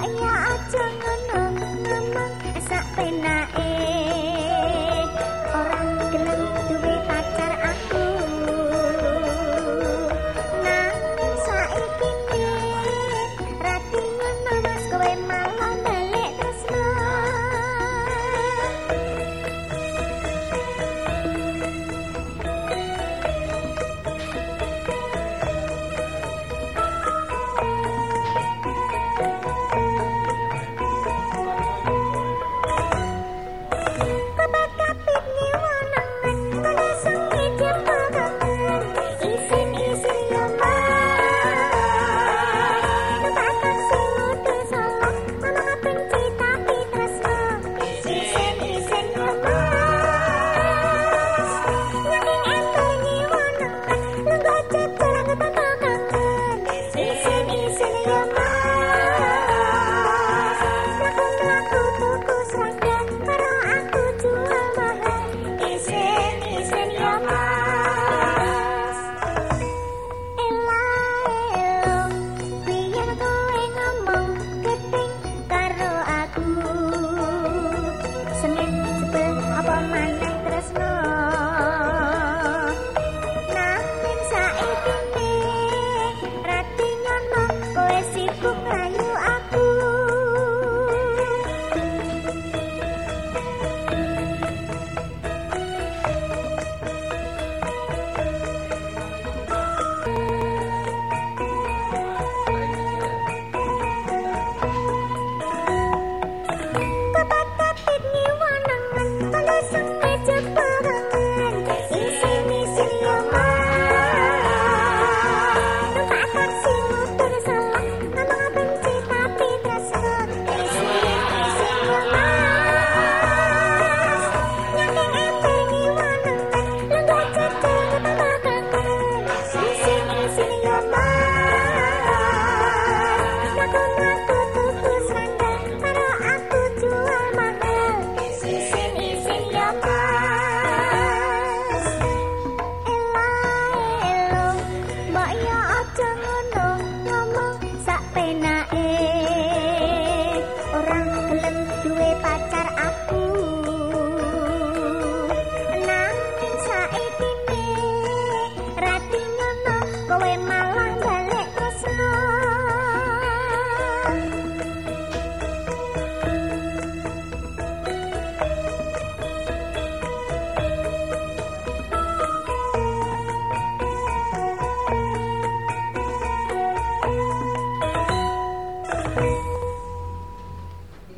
哎呀，真。